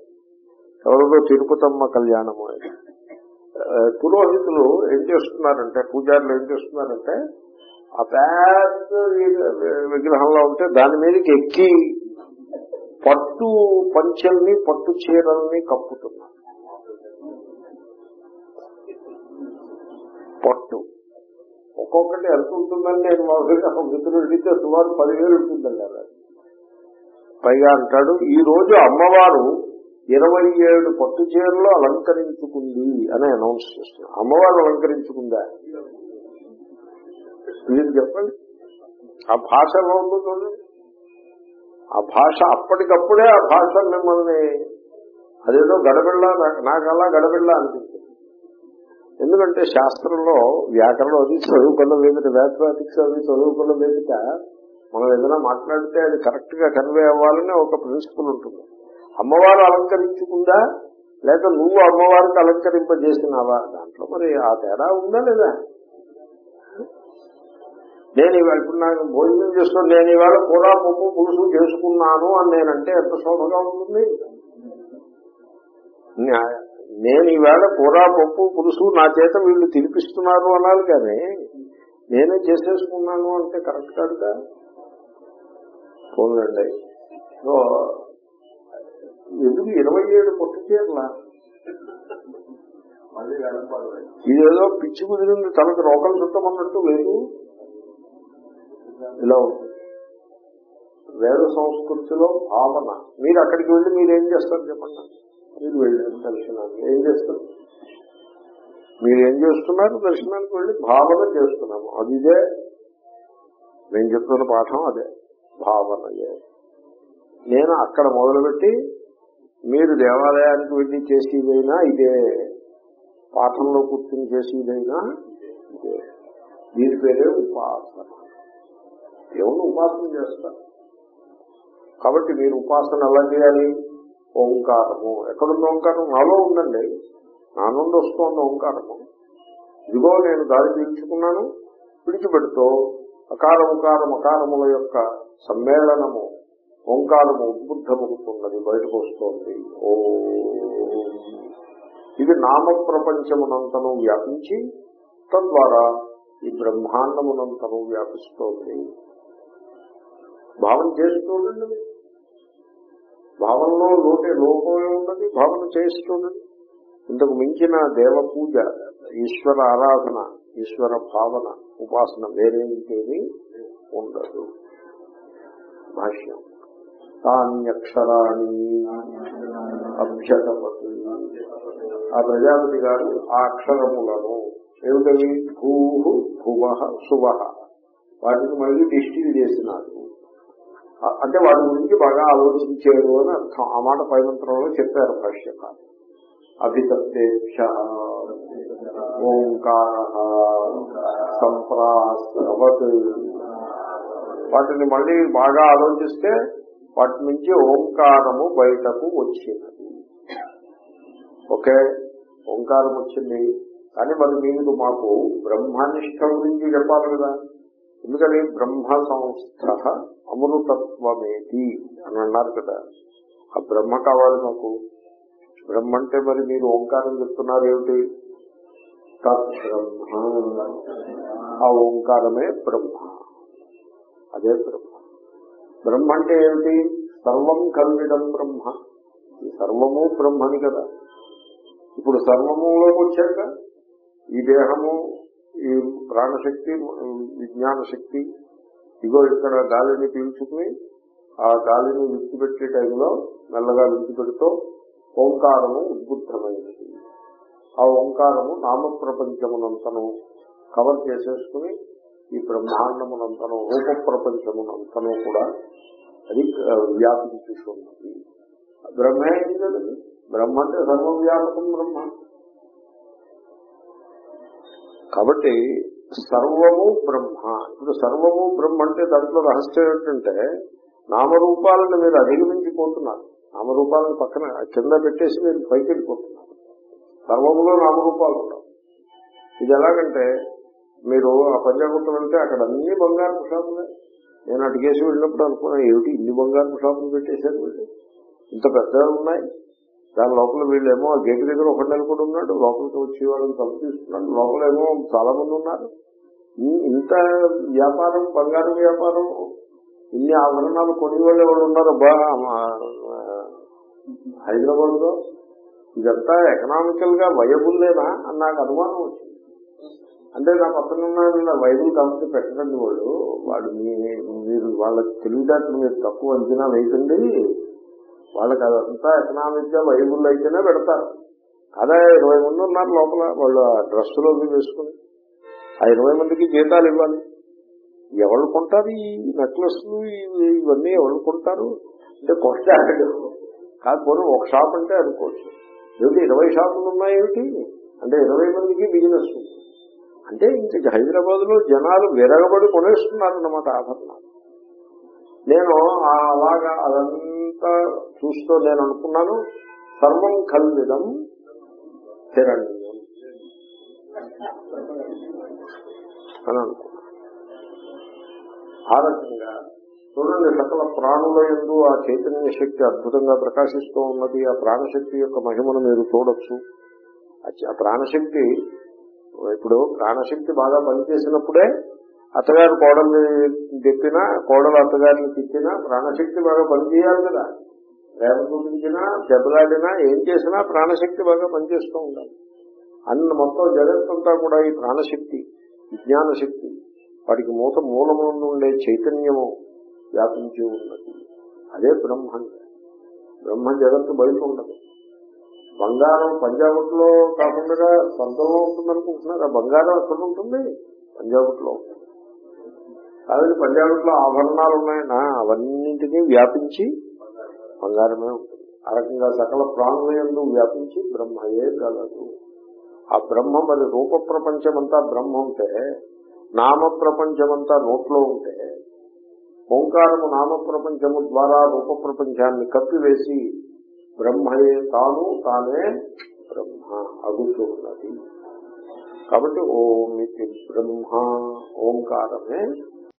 ఎవరిదో తిరుపతమ్మ కళ్యాణము అని. పురోహితులు ఏం చేస్తున్నారంటే పూజారులు ఏం చేస్తున్నారంటే ఆ పెద్ద విగ్రహంలో ఉంటే దాని మీదకి ఎక్కి పట్టు పంచల్ని పట్టు చీరల్ని కప్పుతున్నారు. పట్టు. ఒక్కొక్కటి ఎంత ఉంటుందని నేను మామూలుగా మిత్రుడు సుమారు పదివేలు ఉంటుందండి పైగా అంటాడు ఈ రోజు అమ్మవారు ఇరవై ఏడు పట్టు చీరలు అలంకరించుకుంది అని అనౌన్స్ చేస్తున్నారు అమ్మవారు అలంకరించుకుందా? మీరు చెప్పండి. ఆ భాష ఎలా ఉందో చూడండి. ఆ భాష అప్పటికప్పుడే ఆ భాష మిమ్మల్ని అదేదో గడబిళ్ళ నాకు- నాకు అలా గడబిళ్ళ అనిపించింది ఎందుకంటే శాస్త్రంలో వ్యాకరణం అది చదువుకున్న వేదిక మ్యాథమెటిక్స్ అది చదువుకున్న వేదిక. మనం ఏదైనా మాట్లాడితే అది కరెక్ట్గా కన్వే అవ్వాలని ఒక ప్రిన్సిపల్ ఉంటుంది. అమ్మవారు అలంకరించుకుందా లేక నువ్వు అమ్మవారికి అలంకరింపజేసినావా దాంట్లో మరి ఆ తేడా ఉందా లేదా? నేను ఇవాళ ఇప్పుడు నాకు భోజనం చేసుకుని నేను ఇవాళ కూడా పప్పు పులుసు చేసుకున్నాను అని నేనంటే ఎంత శోభగా ఉంటుంది? నేను ఈవేళ కూర పప్పు పులుసు నా చేత వీళ్ళు తినిపిస్తున్నారు అనాలి కానీ నేనే చేసేసుకున్నాను అంటే కరెక్ట్ కాదుగా పోలండి సో ఎందుకు ఇరవై ఏడు పొట్టు చీరల? ఇదేదో పిచ్చి కుదిరింది తనకు రోకలు చుట్టమన్నట్టు లేదు. ఇలా ఉంటుంది వేద సంస్కృతిలో భావన. మీరు అక్కడికి వెళ్ళి మీరు ఏం చేస్తారు చెప్పండి. మీరు వెళ్ళారు దర్శనానికి. ఏం చేస్తారు? మీరు ఏం చేస్తున్నారు? దర్శనానికి వెళ్ళి భావన చేస్తున్నాము. అది ఇదే. నేను చెప్తున్న పాఠం అదే. భావనయే. నేను అక్కడ మొదలుపెట్టి మీరు దేవాలయానికి వెళ్ళి చేసేదైనా ఇదే. పాఠంలో కూర్చుని చేసేదైనా ఇదే. దీని పేరే ఉపాసన. దేవుణ్ణి ఉపాసన చేస్తారు కాబట్టి మీరు ఉపాసన ఎలా చేయాలి? ఓంకారము. ఎక్కడుంది ఓంకారం? నాలో ఉందండి. నా నుండి వస్తుంది ఓంకారము. ఇదిగో నేను దారి తీర్చుకున్నాను. విడిచిపెడుతూ అకార ఉకార మకారముల యొక్క సమ్మేళనము ఓంకారము ఉద్బుద్ధమవుతున్నది బయటకు వస్తోంది ఓ. ఇది నామ ప్రపంచమునంతను వ్యాపించి తద్వారా ఈ బ్రహ్మాండమునంతను వ్యాపిస్తోంది. భావన చేసి చూడండి భావనలో లోటే లోపమే ఉన్నది భావన చేసి చూడండి ఇంతకు మించిన దేవ పూజ ఈశ్వర ఆరాధన ఈశ్వర భావన ఉపాసన వేరే ఉండదు. భాష్యం. తాన్యక్షరాన్ని అభ్యతపతి ఆ ప్రజాపతి గారు ఆ అక్షరములను ఏమిటవి? భూ భువ శుభ వాటిని మళ్ళీ డిస్టిల్ చేసినారు. అంటే వాటి గురించి బాగా ఆలోచించారు అని అర్థం. ఆ మాట పై మంత్రంలో చెప్పారు భాష్యకారు అభితప్తేభ్య ఓంకార. సంప్రాసవత్ వాటిని మళ్ళీ బాగా ఆలోచిస్తే వాటి నుంచి ఓంకారము బయటకు వచ్చినది. ఓకే? ఓంకారం వచ్చింది. కానీ మరి మీరు మాకు బ్రహ్మనిష్ట గురించి చెప్పాలి కదా. ఎందుకని? బ్రహ్మ సంస్థ అమృతత్వమేది అని అన్నారు కదా. ఆ బ్రహ్మ కావాలి మాకు. బ్రహ్మ అంటే మరి మీరు ఓంకారం చెప్తున్నారు ఏమిటి? తద్బ్రహ్మ. ఆ ఓంకారమే బ్రహ్మ. అదే బ్రహ్మ. బ్రహ్మ అంటే ఏమిటి? సర్వం కల్విడం బ్రహ్మ. ఈ సర్వము బ్రహ్మని కదా. ఇప్పుడు సర్వములోకి వచ్చాక ఈ దేహము ఈ ప్రాణశక్తి విజ్ఞాన శక్తి ఇగో ఇక్కడ గాలిని పీల్చుకుని ఆ గాలిని విడిచిపెట్టే టైంలో మెల్లగా విడిచిపెడుతూ ఓంకారము ఉద్బుద్ధమైనది. ఆ ఓంకారము నామ ప్రపంచమునంతను కవర్ చేసేసుకుని ఈ బ్రహ్మాండమునంతను రూప ప్రపంచమునంతను కూడా అది ఆ, వ్యాపించుతున్నది బ్రహ్మ ఏంటి కదండి బ్రహ్మ అంటే సర్వవ్యాపకం బ్రహ్మ. కాబట్టి సర్వము బ్రహ్మ. ఇప్పుడు సర్వము బ్రహ్మ అంటే దాంట్లో రహస్యం ఏంటంటే నామరూపాలను మీరు అధిగమించిపోతున్నారు. నామరూపాలను పక్కన కింద పెట్టేసి మీరు పైకి వెళ్ళిపోతున్నారు సర్వములో నామరూపాలు ఉండవు ఇది ఎలాగంటే మీరు ఆ పంజాగుట్టం వెళ్తే అక్కడ అన్ని బంగారు షాపులే నేను అటుకేసి వెళ్ళినప్పుడు అనుకున్నా ఏమిటి ఇన్ని బంగారు షాపులు పెట్టేశారు వీళ్ళు? ఇంత పెద్దగా ఉన్నాయి? దాని లోపల వీళ్ళేమో ఆ గేట్ దగ్గర ఒక నెల కూడా ఉన్నాడు లోపలికి వచ్చి వాళ్ళని తప్పు తీసుకున్నాడు లోపలేమో చాలా మంది ఉన్నారు ఇంత వ్యాపారం బంగారు వ్యాపారం ఇన్ని ఆభరణాలు కొని వాళ్ళు ఎవరు ఉన్నారు బా హైదరాబాద్లో ఇదంతా ఎకనామికల్గా వయబుల్లేనా అని నాకు అనుమానం వచ్చింది. అంటే నా పక్కన ఉన్న వైద్యులు కంపెనీ పెట్టండి వాళ్ళు. వాడు మీ- మీరు వాళ్ళ తెలివితేటలు మీరు తక్కువ అంచనా వేయకండి. వాళ్ళకి అదంతా ఎకనామిక్గా వైబుల్ అయితేనే పెడతారు. అదే ఇరవై మంది ఉన్నారు లోపల. వాళ్ళు ఆ డ్రెస్సులో వేసుకుని. ఆ ఇరవై మందికి జీతాలు ఇవ్వాలి. ఎవరు కొంటారు ఈ నెక్లెస్లు ఇవన్నీ ఎవరు కొంటారు? అంటే కొంటారు. కాకపోతే ఒక షాప్ అంటే అనుకోవచ్చు ఏమిటి ఇరవై షాపులు ఉన్నాయేమిటి? అంటే ఇరవై మందికి బిజినెస్. ఉంది అంటే ఇంక హైదరాబాద్లో జనాలు విరగబడి కొనేస్తున్నారన్నమాట ఆభరణాలు నేను అలాగా అదంతా చూస్తూ నేను అనుకున్నాను. సర్వం కల్విదం హిరణ్యం అని అనుకున్నాను. ఆ రకంగా చూడండి సకల ప్రాణుల ఎందు ఆ చైతన్య శక్తి అద్భుతంగా ప్రకాశిస్తూ ఉన్నది. ఆ ప్రాణశక్తి యొక్క మహిమను మీరు చూడొచ్చు. ఆ ప్రాణశక్తి ఇప్పుడు ప్రాణశక్తి బాగా పనిచేసినప్పుడే అత్తగారు కోడల్ని చెప్పినా కోడలు అత్తగారిని తిట్టినా ప్రాణశక్తి బాగా పనిచేయాలి కదా. ప్రేమ చూపించినా దెబ్బలాడినా ఏం చేసినా ప్రాణశక్తి బాగా పనిచేస్తూ ఉండాలి. అన్న మొత్తం జగత్తంతా కూడా ఈ ప్రాణశక్తి విజ్ఞాన శక్తి వాటికి మూత మూలము ఉండే చైతన్యము వ్యాపించి ఉన్నది. అదే బ్రహ్మ. బ్రహ్మ జగత్తు బయట ఉండదు. బంగారం పంజాబులో కాకుండా సొంతంలో ఉంటుంది అనుకుంటున్నారా బంగారం ఎక్కడ ఉంటుంది? పంజాబులో ఉంటుంది. కాబట్టి పంజాబులో ఆభరణాలు ఉన్నాయన్నా అవన్నింటినీ వ్యాపించి బంగారమే ఉంటుంది. ఆ రకంగా సకల ప్రాణులందు వ్యాపించి బ్రహ్మయే గలదు ఆ బ్రహ్మ మరి రూప ప్రపంచమంతా బ్రహ్మ ఉంటే నామ ప్రపంచమంతా నోట్లో ఉంటే ఓంకారము నామ ప్రపంచము ద్వారా రూప ప్రపంచాన్ని కప్పివేసి బ్రహ్మయే తాను తానే బ్రహ్మ అగుతున్నది కాబట్టి ఓమితి బ్రహ్మ ఓంకారమే